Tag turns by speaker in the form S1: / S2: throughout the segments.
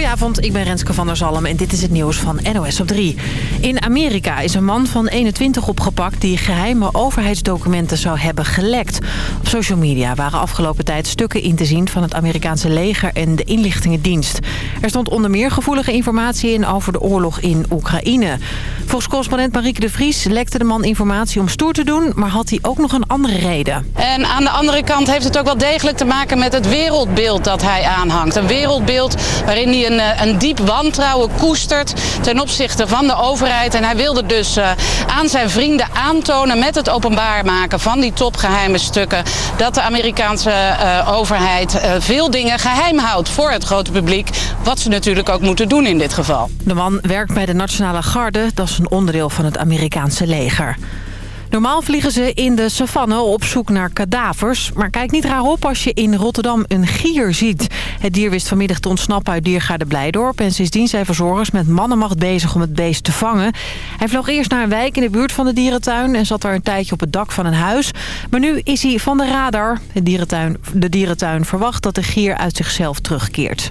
S1: Goedenavond, ik ben Renske van der Zalm en dit is het nieuws van NOS op 3. In Amerika is een man van 21 opgepakt die geheime overheidsdocumenten zou hebben gelekt. Op social media waren afgelopen tijd stukken in te zien van het Amerikaanse leger en de inlichtingendienst. Er stond onder meer gevoelige informatie in over de oorlog in Oekraïne. Volgens correspondent Marieke de Vries lekte de man informatie om stoer te doen, maar had hij ook nog een andere reden.
S2: En aan de andere kant heeft het ook wel degelijk te maken met het wereldbeeld dat hij aanhangt. Een wereldbeeld waarin hij een, eh, een diep wantrouwen koestert ten opzichte van de overheid. En hij wilde dus uh, aan zijn vrienden aantonen met het openbaar maken van die topgeheime stukken... dat de Amerikaanse uh, overheid veel dingen geheim houdt voor het grote publiek. Wat ze natuurlijk ook moeten doen in dit geval.
S1: De man werkt bij de Nationale Garde, dat is een onderdeel van het Amerikaanse leger. Normaal vliegen ze in de savanne op zoek naar kadavers. Maar kijk niet raar op als je in Rotterdam een gier ziet. Het dier wist vanmiddag te ontsnappen uit Diergaarde Blijdorp. En sindsdien zijn verzorgers met mannenmacht bezig om het beest te vangen. Hij vloog eerst naar een wijk in de buurt van de dierentuin... en zat daar een tijdje op het dak van een huis. Maar nu is hij van de radar. De dierentuin, de dierentuin verwacht dat de gier uit zichzelf terugkeert.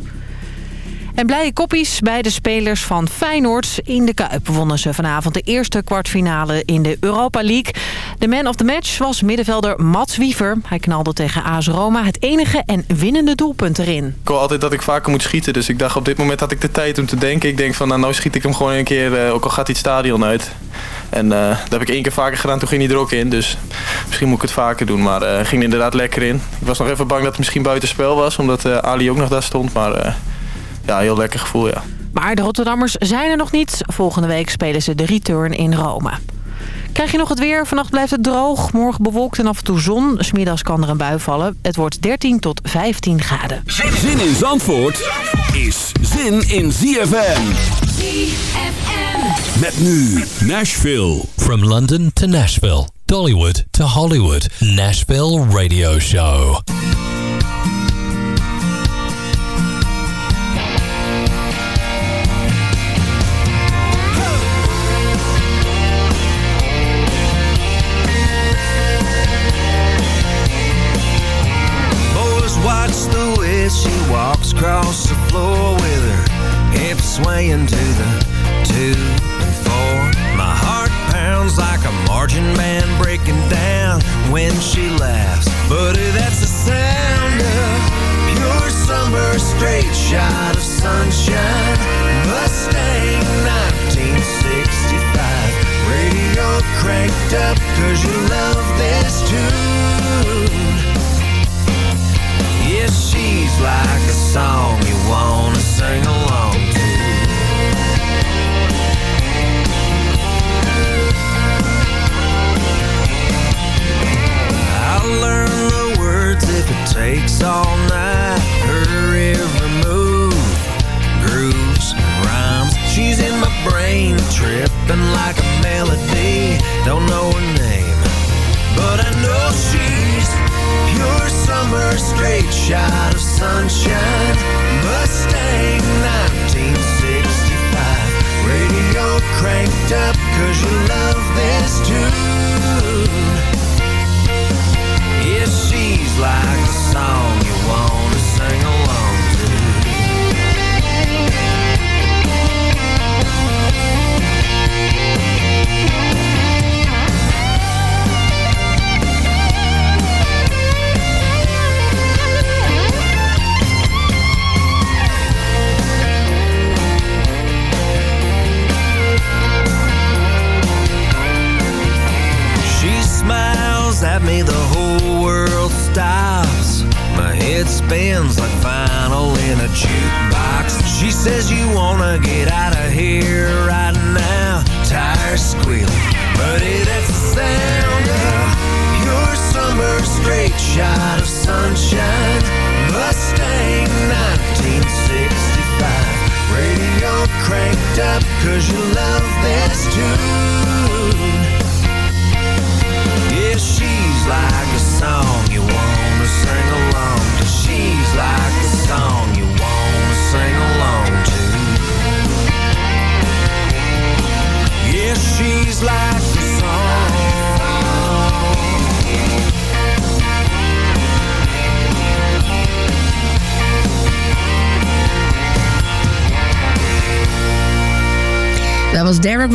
S1: En blije koppies bij de spelers van Feyenoord. In de Kuip wonnen ze vanavond de eerste kwartfinale in de Europa League. De man of the match was middenvelder Mats Wiever. Hij knalde tegen AS Roma het enige en winnende doelpunt erin.
S3: Ik hoor altijd dat ik vaker moet schieten. Dus ik dacht op dit moment had ik de tijd om te denken. Ik denk van nou, nou schiet ik hem gewoon een keer, uh, ook al gaat hij het stadion uit. En uh, dat heb ik één keer vaker gedaan, toen ging hij er ook in. Dus misschien moet ik het vaker doen. Maar uh, ging inderdaad lekker in. Ik was nog even bang dat het misschien buitenspel was. Omdat Ali ook nog daar stond. Maar ja, heel lekker gevoel, ja.
S1: Maar de Rotterdammers zijn er nog niet. Volgende week spelen ze de return in Rome. Krijg je nog het weer? Vannacht blijft het droog. Morgen bewolkt en af en toe zon. Smiddags kan er een bui vallen. Het wordt 13 tot 15 graden.
S4: Zin in Zandvoort is zin in ZFM.
S5: ZFM.
S4: Met nu Nashville.
S6: From London to Nashville. Dollywood to Hollywood. Nashville Radio Show.
S7: Walks across the floor with her hips swaying to the two and four. My heart pounds like a marching band breaking down when she laughs. But that's the sound of pure summer, straight shot of sunshine. Mustang 1965. Radio cranked up cause you love this tune. She's like a song you wanna sing along to. I'll learn the words if it takes all night. Her every move, grooves, rhymes. She's in my brain, tripping like a melody. Don't know her name, but I know she's pure summer, straight shot of sunshine. Mustang 1965. Radio cranked up, cause you love this tune. Yeah, she's like a song you wanna sing along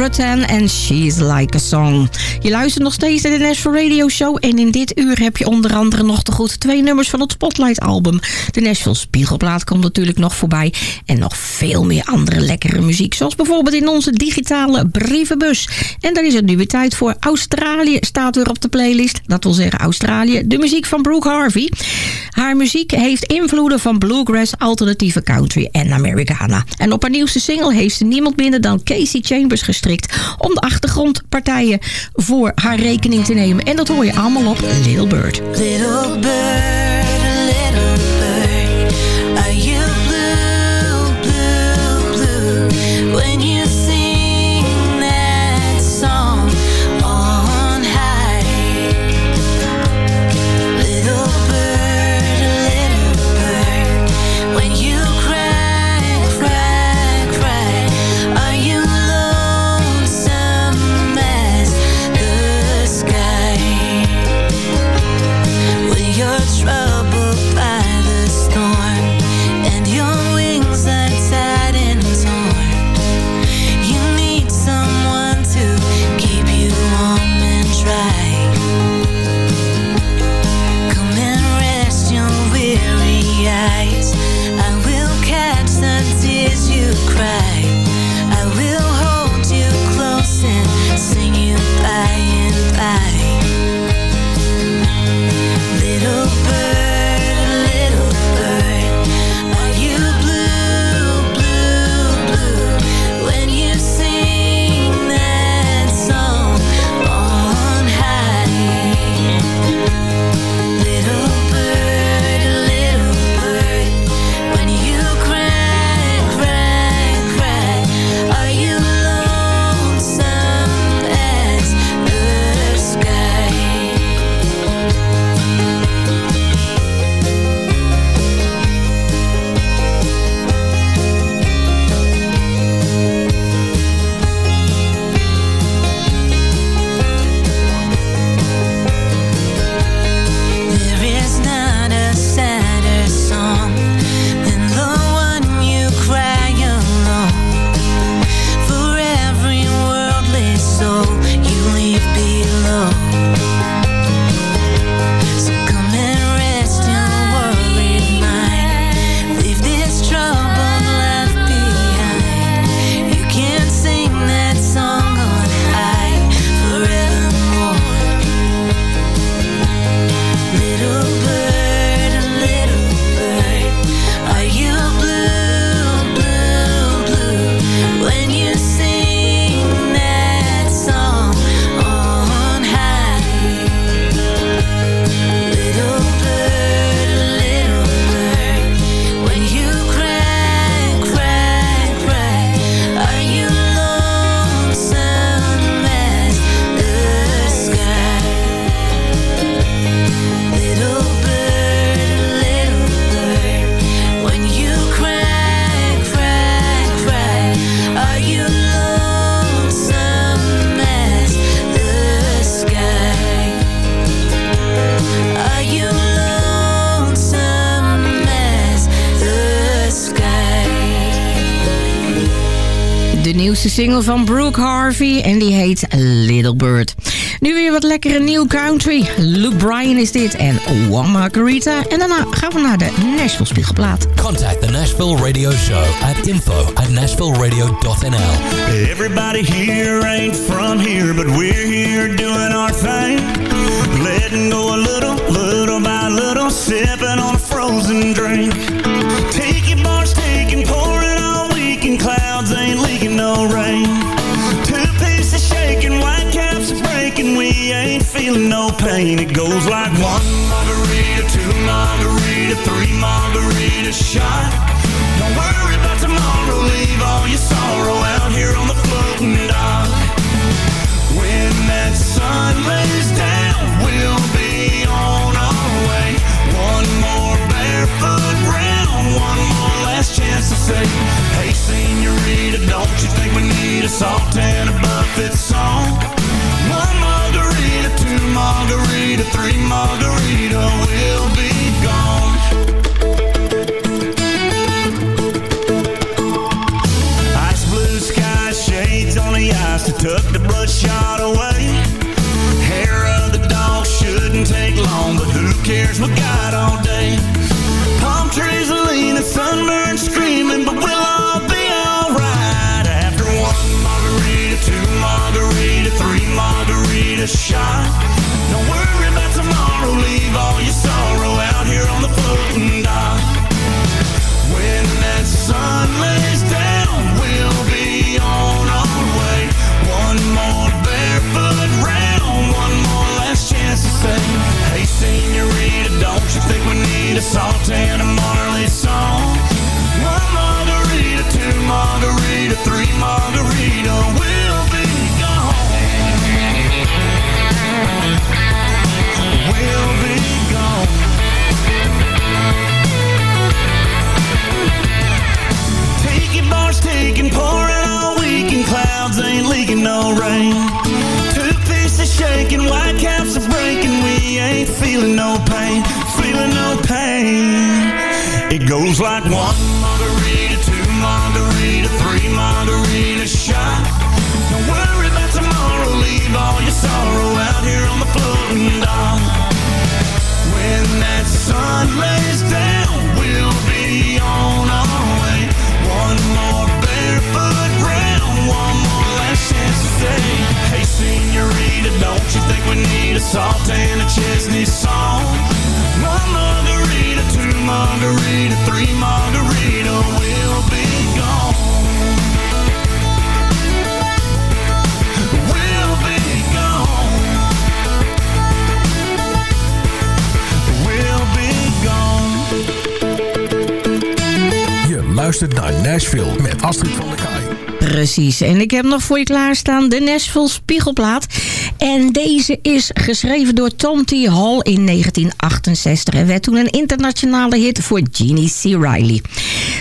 S5: Rutan en She's Like a Song. Je luistert nog steeds naar de Nashville Radio Show... en in dit uur heb je onder andere nog te goed twee nummers van het Spotlight-album. De Nashville Spiegelplaat komt natuurlijk nog voorbij... en nog veel meer andere lekkere muziek... zoals bijvoorbeeld in onze digitale brievenbus. En daar is het nu weer tijd voor. Australië staat weer op de playlist. Dat wil zeggen Australië, de muziek van Brooke Harvey. Haar muziek heeft invloeden van bluegrass, alternatieve country en Americana. En op haar nieuwste single heeft ze niemand minder dan Casey Chambers gestrikt... om de achtergrondpartijen voor haar rekening te nemen. En dat hoor je allemaal op Little Bird.
S8: Little bird,
S5: single van Brooke Harvey en die heet Little Bird. Nu weer wat lekkere new country. Luke Bryan is dit en One Margarita. En daarna gaan we naar de Nashville Spiegelplaat.
S6: Contact the Nashville Radio Show at info at nashvilleradio.nl.
S9: Everybody here ain't from here, but we're here doing our thing. Letting go a little, little by little, sipping on a frozen drink. Take your bars, take and pour it all weekend. Clouds ain't leaking no rain. Ain't feeling no pain. It goes like one margarita, two margarita, three margarita shot. Don't worry about tomorrow, leave all your sorrow out here on the floating dock. When that sun lays down, we'll be on our way. One more barefoot round, one more last chance to say, Hey, senorita, don't you think we need a salt and a Buffett song? three margarita will be gone. Ice blue shades on the ice the bloodshot away. Hair of the dog shouldn't take long, but who cares? We all day. Palm trees are leaning, screaming, but we'll all be alright after one margarita, two margarita, three margarita shot. We and a Marley song? One margarita, two margarita, three margarita, we'll be gone. We'll be gone. Taking bars, taking, pouring all weekend. Clouds ain't leaking no rain. Two pieces shaking, white caps are breaking. We ain't feeling no pain, goes like one
S10: Nashville met Astrid van der Kaai.
S5: Precies, en ik heb nog voor je klaarstaan de Nashville Spiegelplaat. En deze is geschreven door Tom T. Hall in 1968... en werd toen een internationale hit voor Jeannie C. Riley.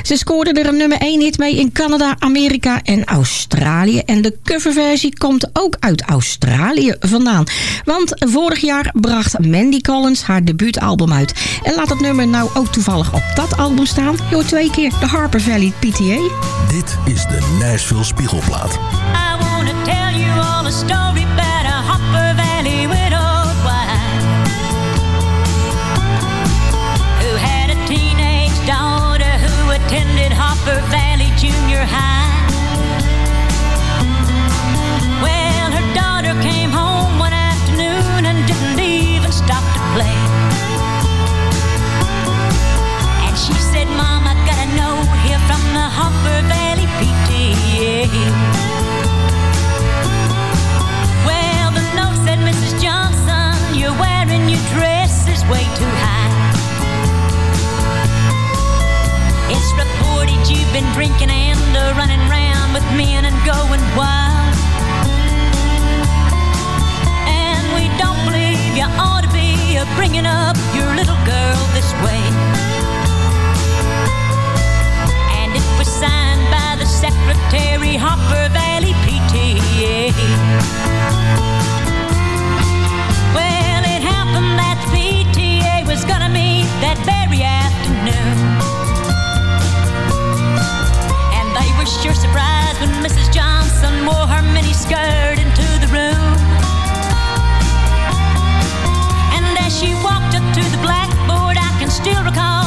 S5: Ze scoorde er een nummer 1 hit mee in Canada, Amerika en Australië. En de coverversie komt ook uit Australië vandaan. Want vorig jaar bracht Mandy Collins haar debuutalbum uit. En laat het nummer nou ook toevallig op dat album staan. Je hoort twee keer de Harper Valley PTA.
S10: Dit is de Nashville Spiegelplaat.
S11: I wanna tell you all a story bringing up your little girl this way. Secretary, Harper Valley PTA. Well, it happened that the PTA was gonna meet that very afternoon. And they were sure surprised when Mrs. Johnson wore her mini skirt into the room. And as she walked up to the blackboard, I can still recall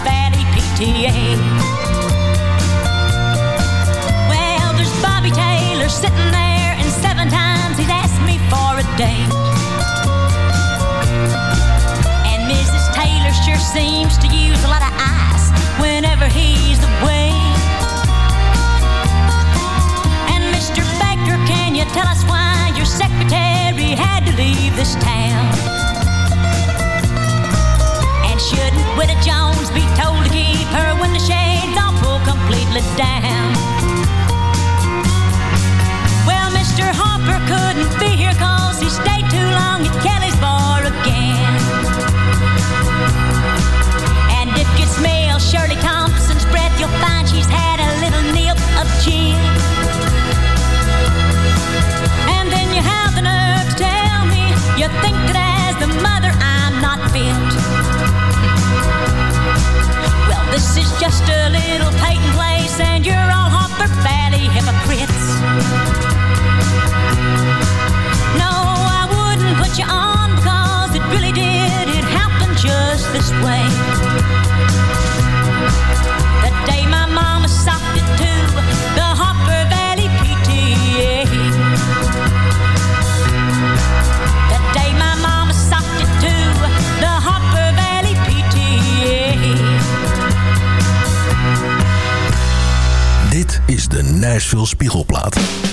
S11: PTA. Well, there's Bobby Taylor sitting there, and seven times he's asked me for a date. And Mrs. Taylor sure seems to use a lot of ice whenever he's away. And Mr. Baker, can you tell us why your secretary had to leave this town? Shouldn't Widow Jones be told to keep her window shades all pulled completely down? Well, Mr. Harper couldn't be here cause he stayed too long at Kelly's bar again. And if you smell Shirley Thompson's breath, you'll find she's had a little nip of gin. And then you have the nerve to tell me you think that as the mother I'm not fit. Well, this is just a little Peyton place, and you're all
S8: Harper Valley hypocrites. No, I wouldn't put you on because it really did. It happened just this way. veel Spiegelplaat.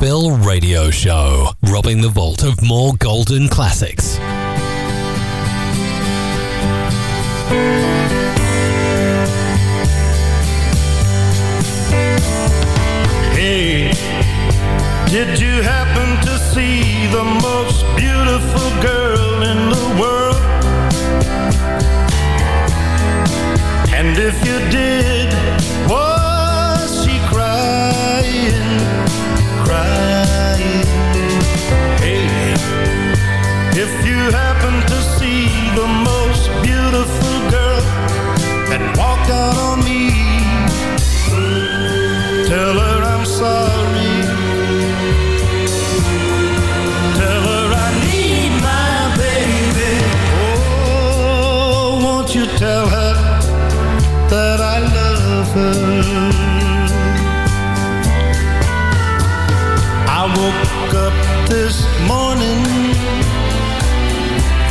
S6: Phil Radio Show, robbing the vault of more golden classics.
S12: Hey, did you happen to see the most beautiful girl?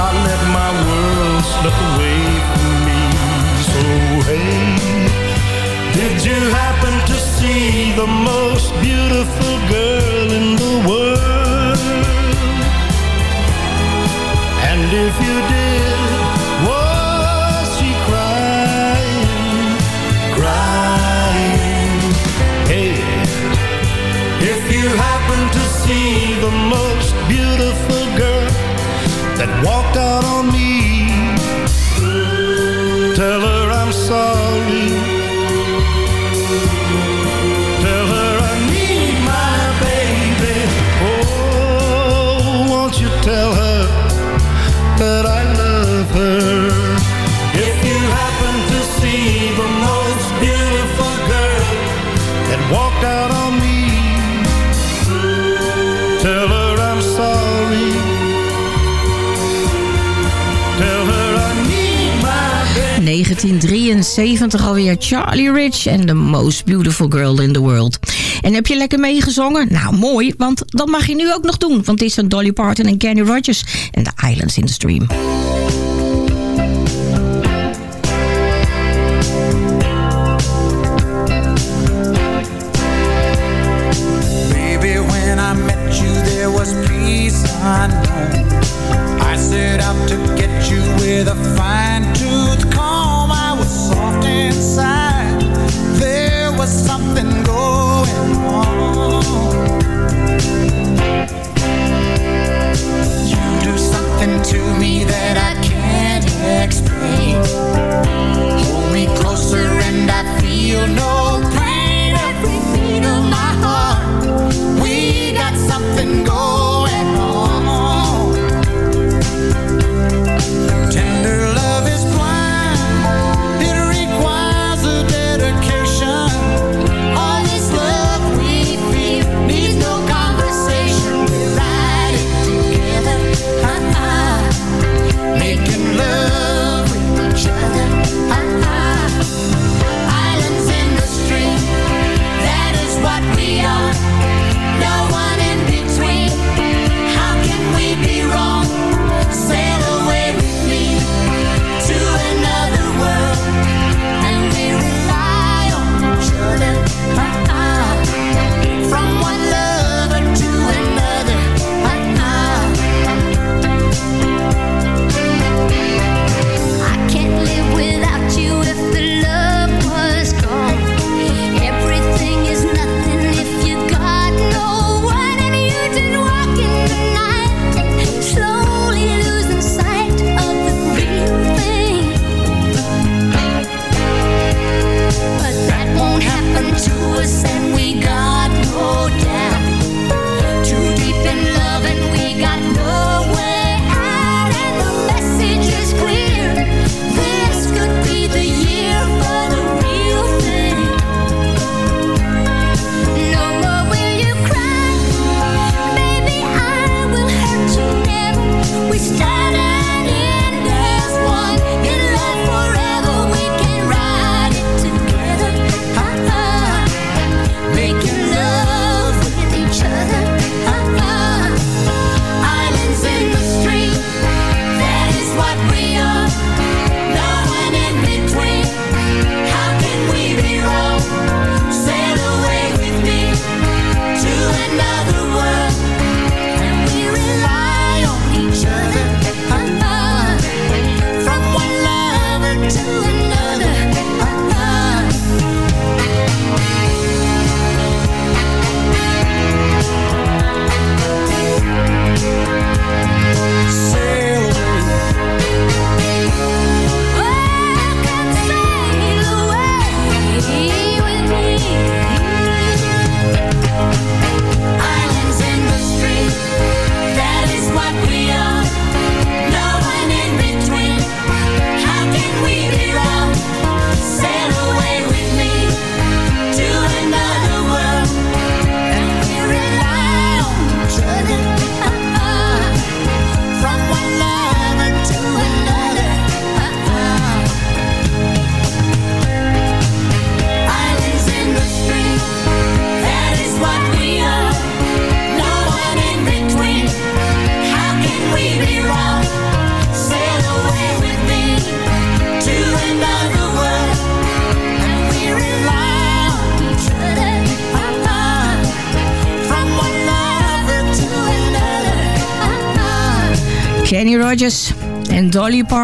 S12: I let my world slip away from me So hey Did you happen to see the most beautiful girl in the world? And if you did
S5: 1973 alweer Charlie Rich en The Most Beautiful Girl in the World. En heb je lekker meegezongen? Nou, mooi, want dat mag je nu ook nog doen. Want dit zijn Dolly Parton en Kenny Rogers en
S13: The Islands in the Stream.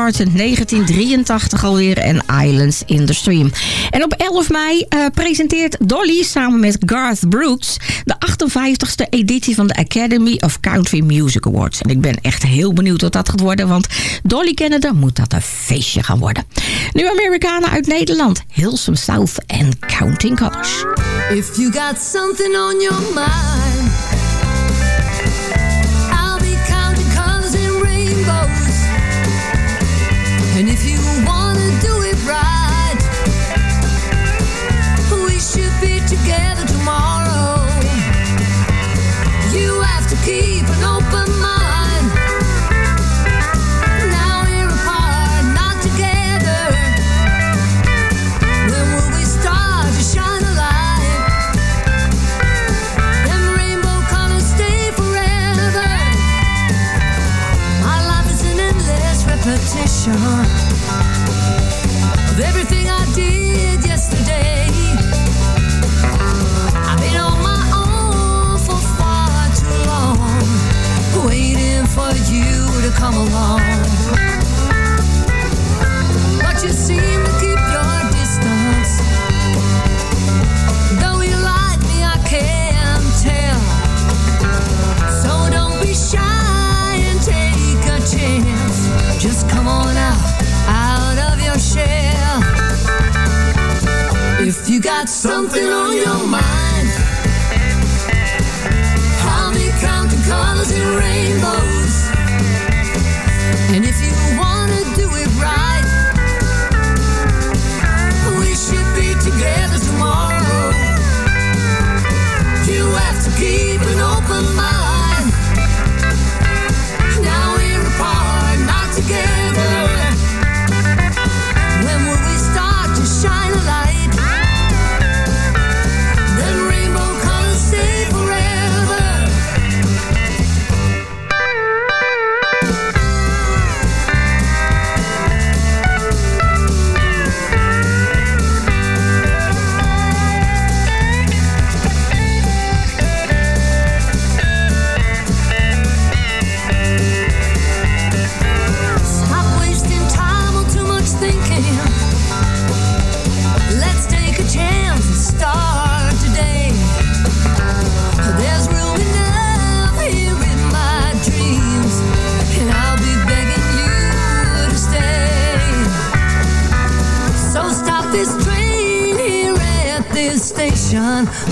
S5: Parton, 1983 alweer, en Islands in the Stream. En op 11 mei eh, presenteert Dolly samen met Garth Brooks... de 58ste editie van de Academy of Country Music Awards. En ik ben echt heel benieuwd wat dat gaat worden... want Dolly Canada moet dat een feestje gaan worden. Nu Amerikanen uit Nederland, Hilsum South en Counting Colors.
S14: If you got something on your mind,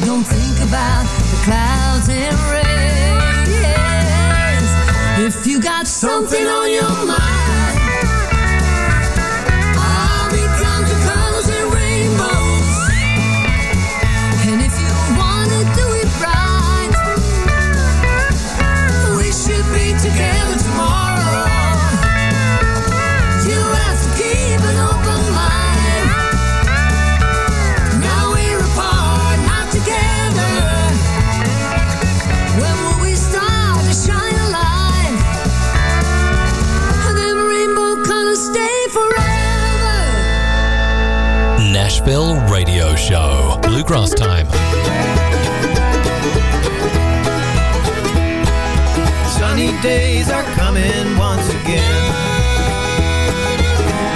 S14: Don't think about the clouds and rain. If you got something on your mind,
S6: Show. Bluegrass time.
S15: Sunny days are coming once again.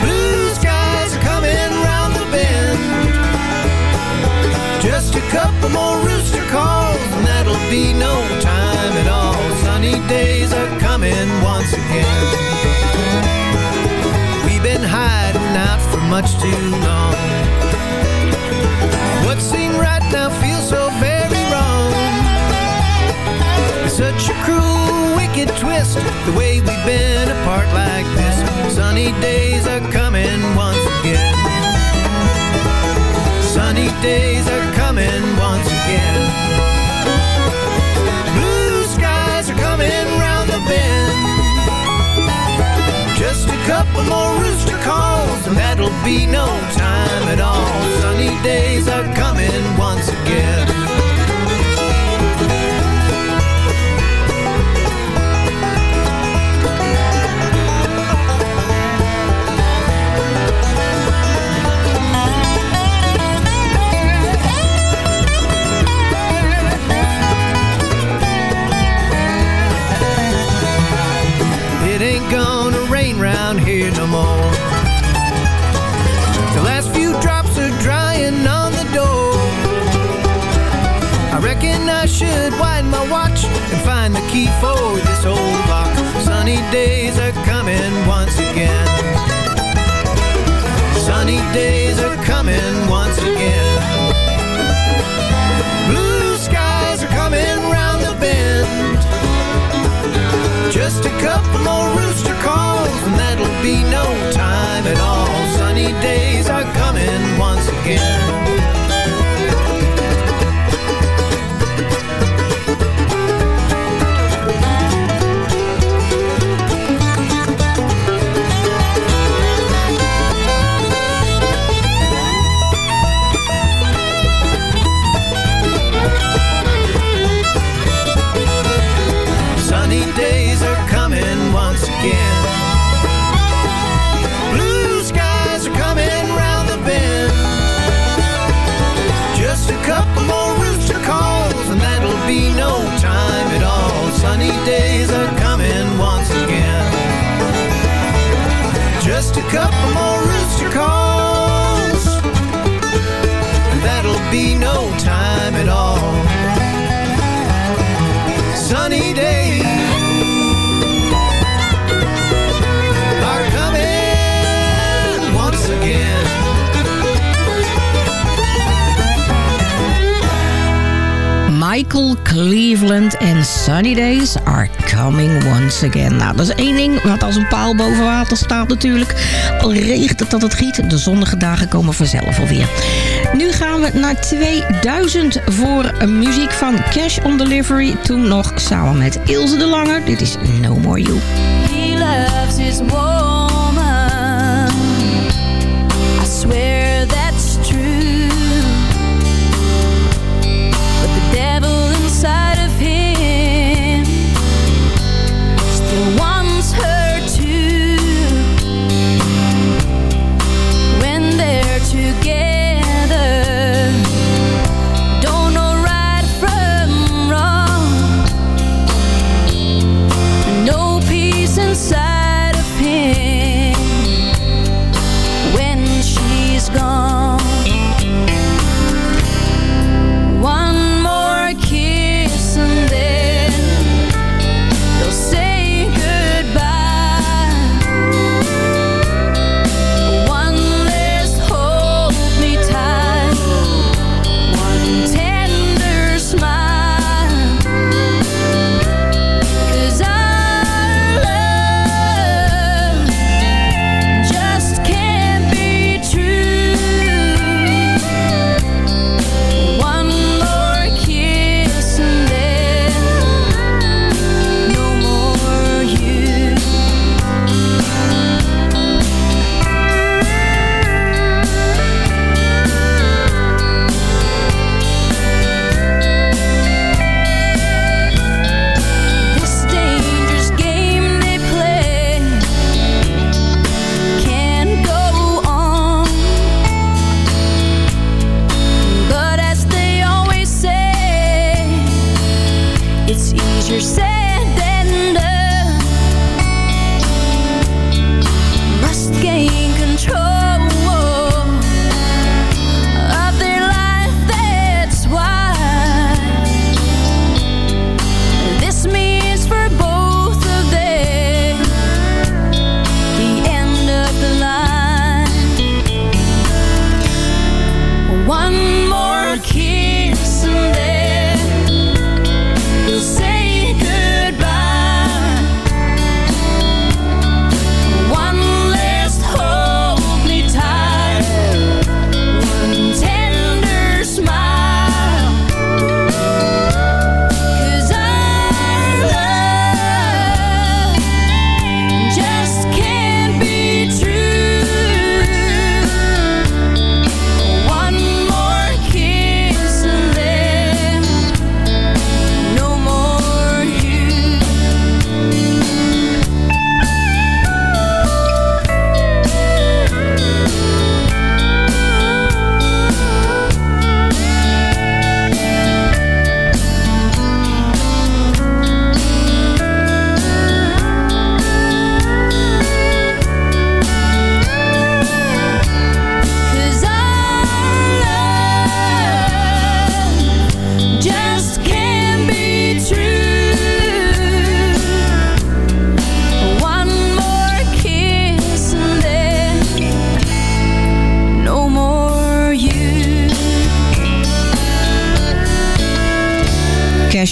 S15: Blue skies are coming round the bend. Just a couple more rooster calls, and that'll be no time at all. Sunny days are coming once again. We've been hiding out for much too long. What seemed right now feels so very wrong. Such a cruel, wicked twist The way we've been apart like this. Sunny days are coming once again. Sunny days are coming once again. Blue skies are coming round the bend. Just a couple more rooster calls And that'll be no time days are coming find the key for this old lock. Sunny days are coming once again. Sunny days are coming once again. Blue skies are coming round the bend. Just a couple more rooster calls and that'll be no time at all. Sunny days are coming once again. Couple more rooster calls, and that'll be no time at all. Sunny days
S5: Michael Cleveland en Sunny Days are coming once again. Nou, dat is één ding wat als een paal boven water staat natuurlijk. Al regent het dat het giet, de zonnige dagen komen vanzelf alweer. Nu gaan we naar 2000 voor muziek van Cash on Delivery. Toen nog samen met Ilse de Lange. Dit is No More You.
S8: He loves his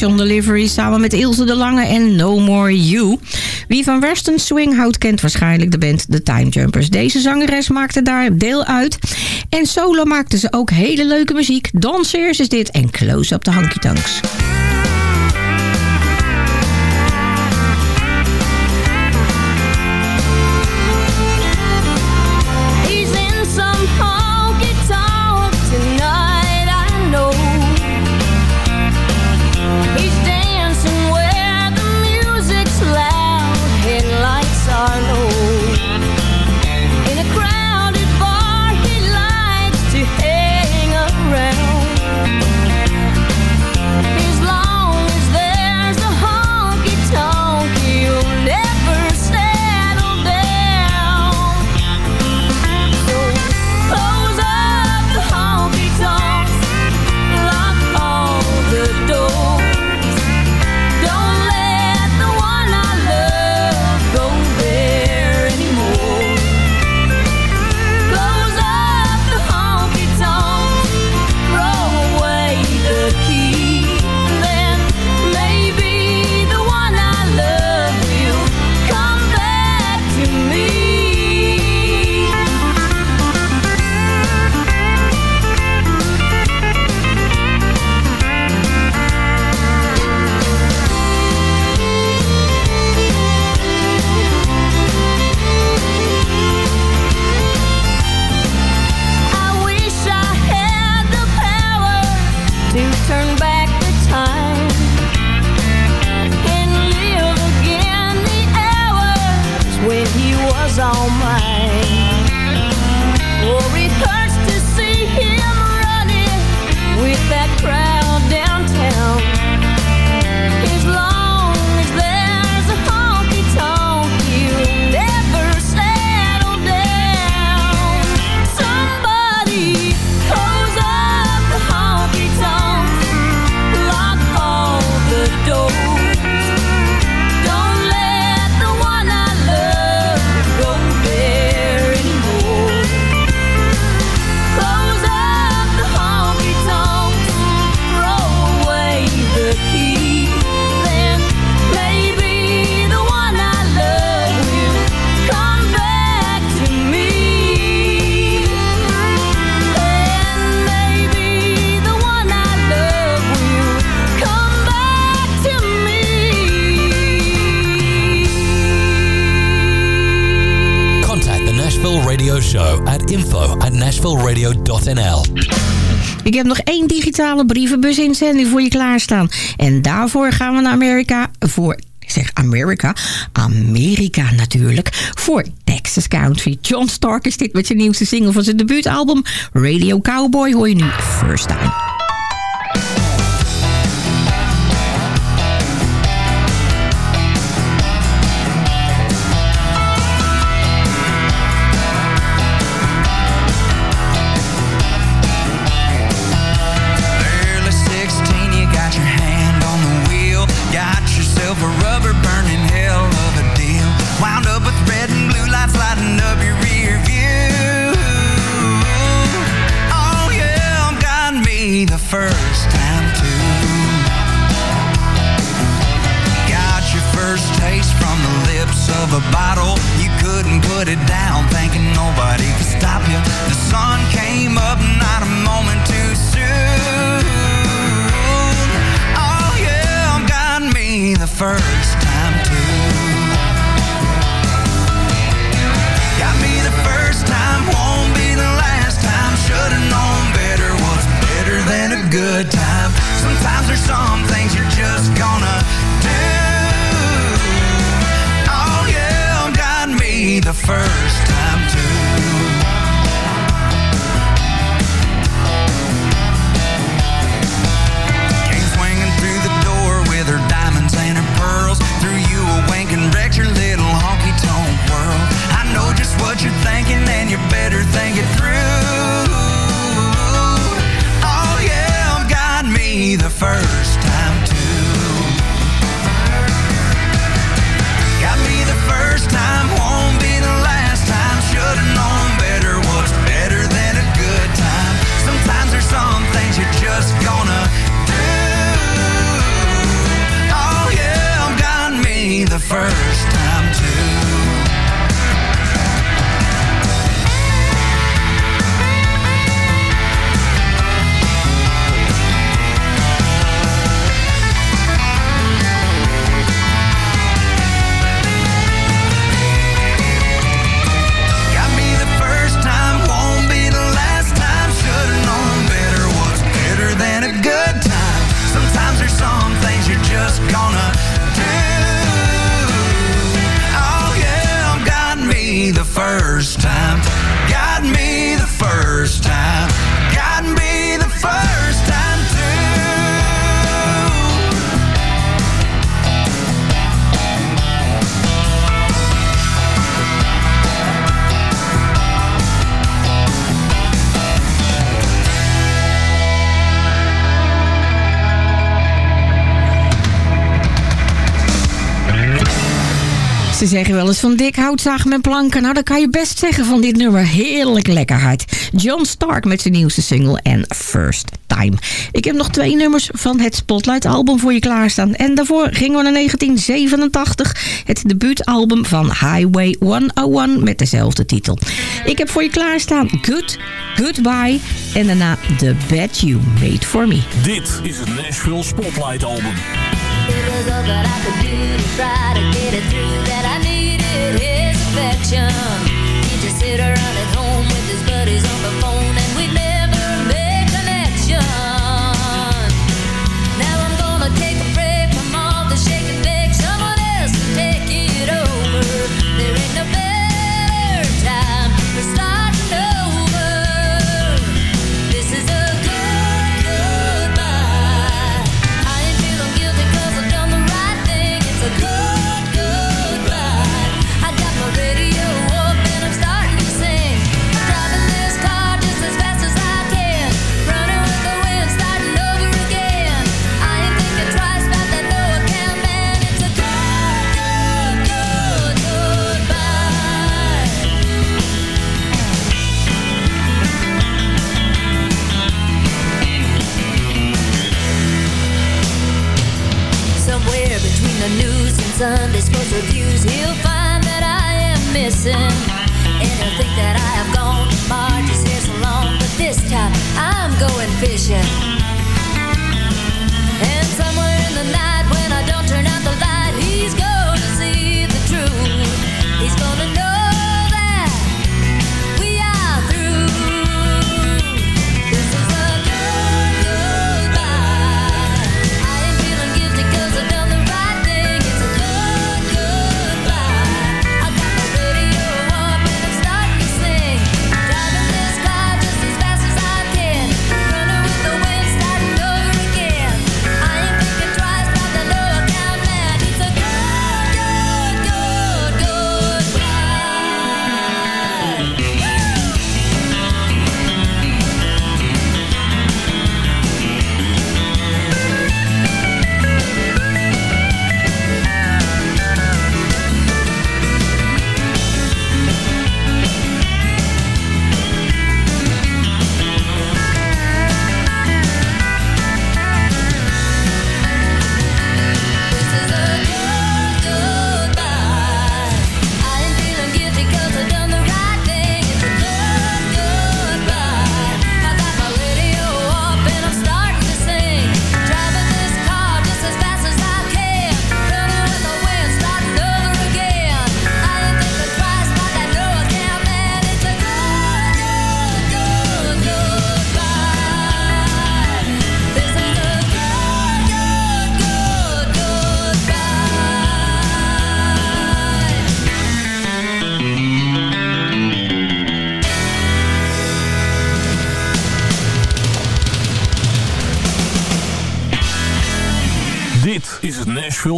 S7: Station Delivery samen met Ilse de Lange en No More You. Wie van Western Swing houdt kent waarschijnlijk de band The Time Jumpers. Deze zangeres maakte daar deel uit. En solo maakte ze ook hele leuke muziek. Danseers is dit en Close Up de Hanky Tanks. digitale brievenbus inzending voor je klaarstaan. En daarvoor gaan we naar Amerika voor zeg Amerika, Amerika natuurlijk, voor Texas Country. John Stark is dit met zijn nieuwste single van zijn debuutalbum Radio Cowboy hoor je nu First Time.
S5: zeggen wel eens van dik hout zagen met planken. Nou, dan kan je best zeggen van dit nummer. Heerlijk lekker hard. John Stark met zijn nieuwste single en First Time. Ik heb nog twee nummers van het Spotlight album voor je klaarstaan. En daarvoor gingen we naar 1987. Het debuutalbum van Highway 101 met dezelfde titel. Ik heb voor je klaarstaan Good, Goodbye en daarna The Bed You Made For Me.
S11: Dit is het Nashville Spotlight album. Yeah.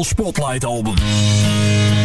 S11: Spotlight album.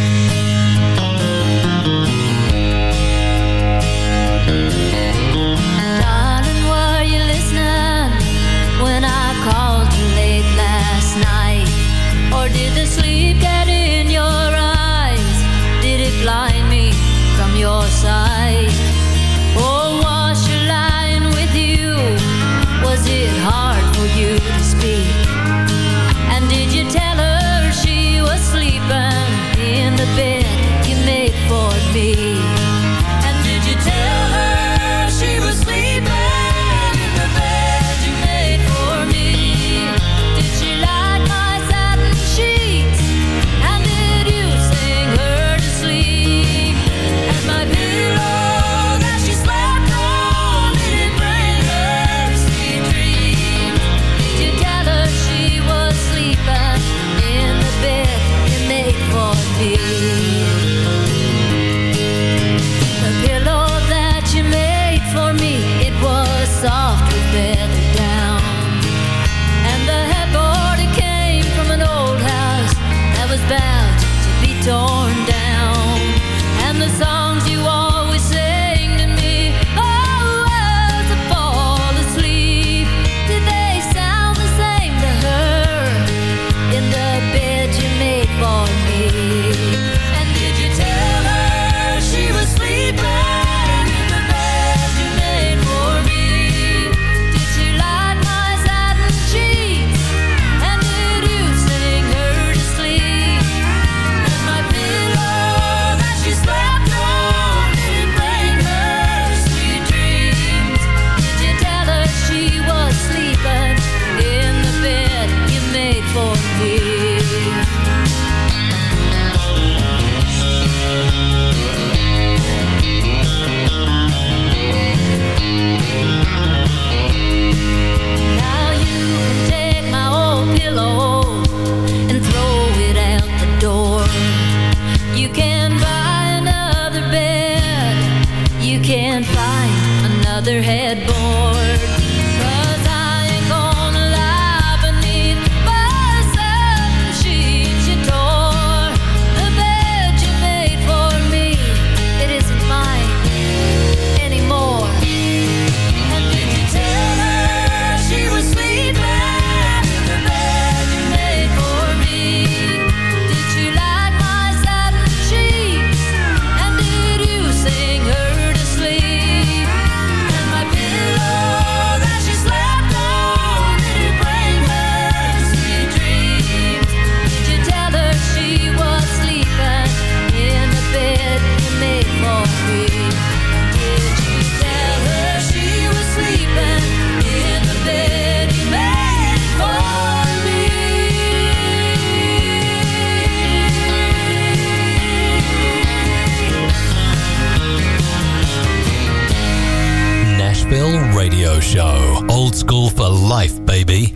S6: Radio Show. Old school for life, baby.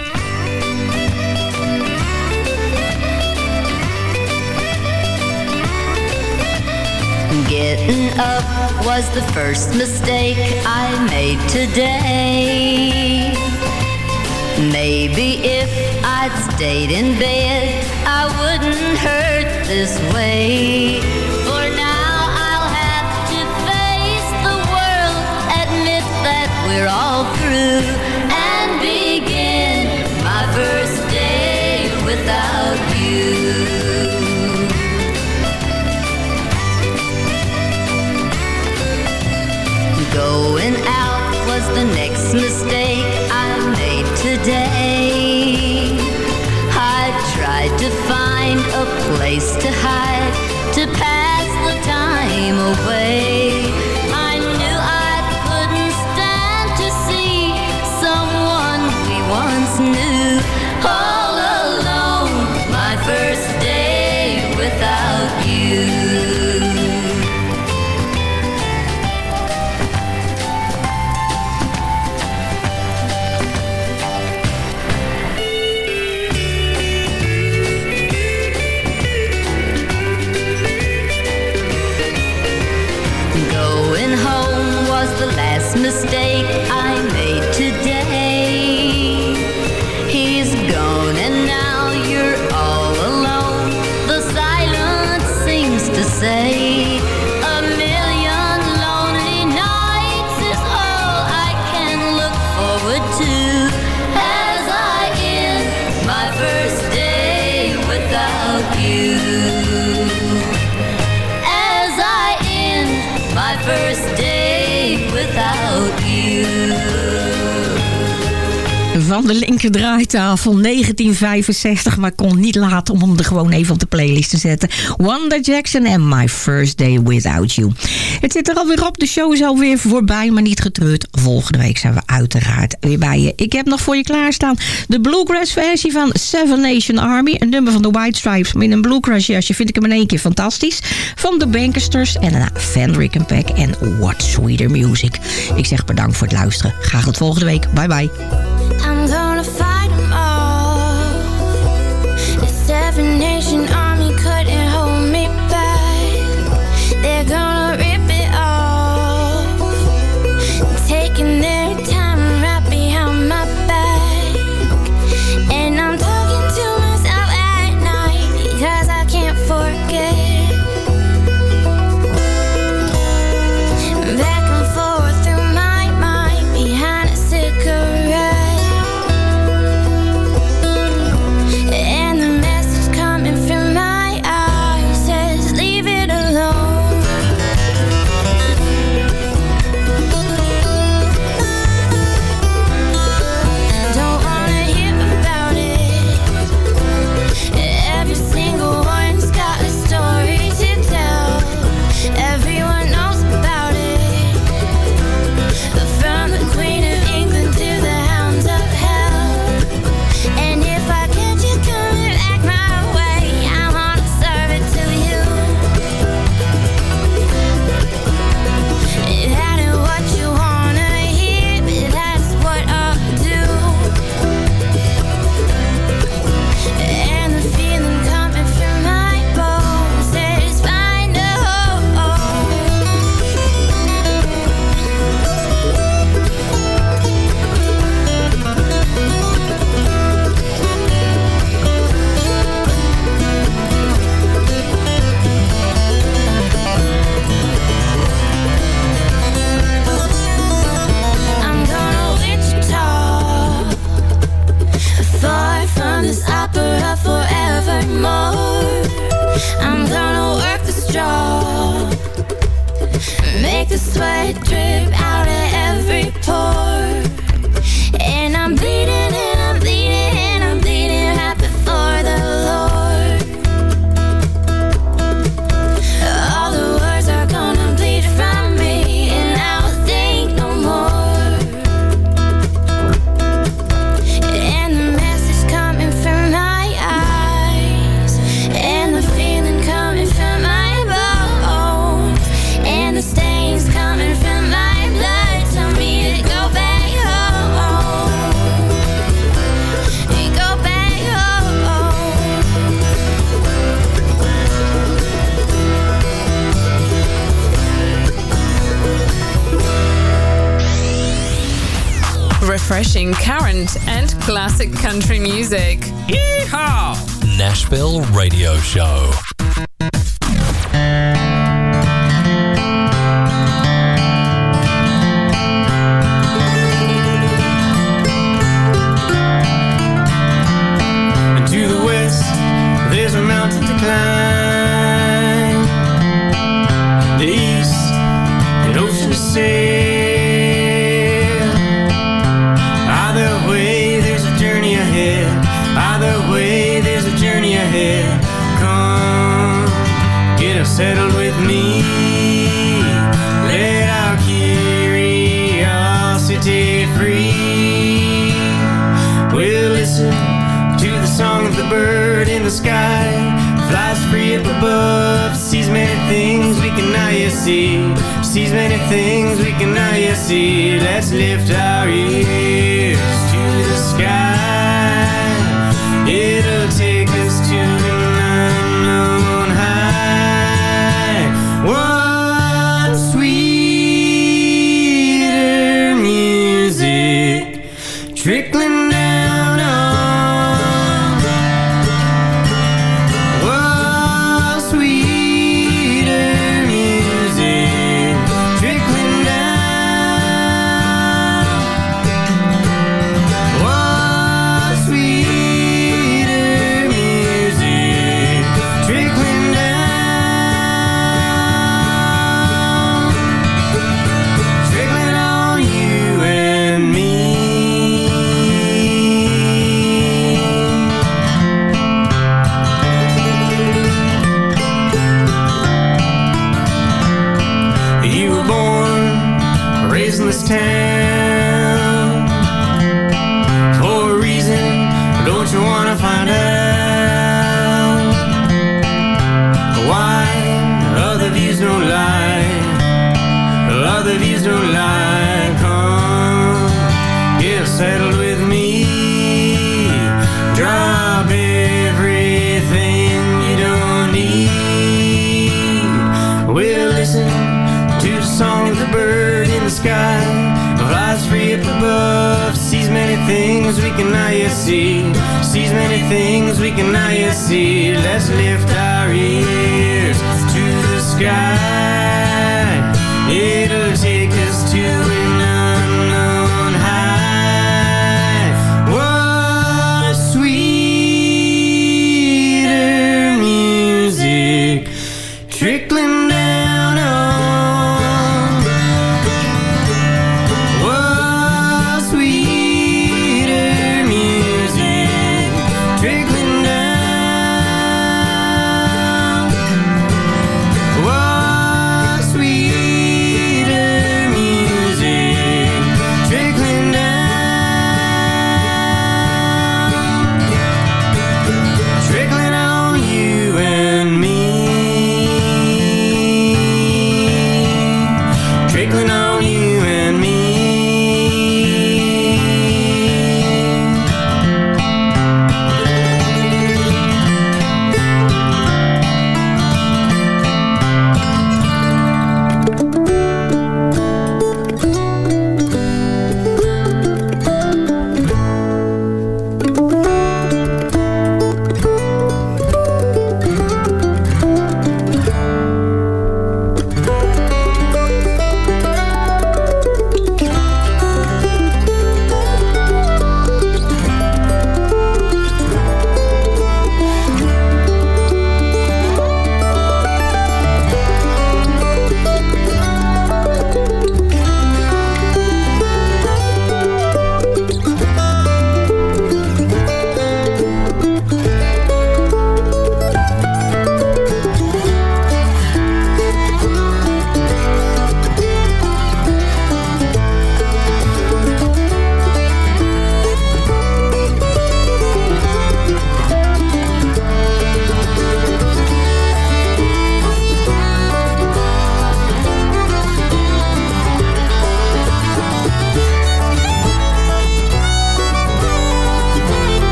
S11: Getting up was the first mistake I made today. Maybe if I'd stayed in bed, I wouldn't hurt this way. We're all through, and begin my first day without you. Going out was the next mistake I made today. I tried to find a place to hide, to pass the time away.
S5: Van de linker draaitafel 1965, maar kon niet laten om hem er gewoon even op de playlist te zetten. Wanda Jackson en My First Day Without You. Het zit er alweer op, de show is alweer voorbij, maar niet getreurd. Volgende week zijn we uiteraard weer bij je. Ik heb nog voor je klaarstaan de bluegrass versie van Seven Nation Army. Een nummer van de White Stripes, in een bluegrass jasje vind ik hem in één keer fantastisch. Van de Bankesters en daarna Fendrick Pack en What Sweeter Music. Ik zeg bedankt voor het luisteren. Graag tot volgende week. Bye bye.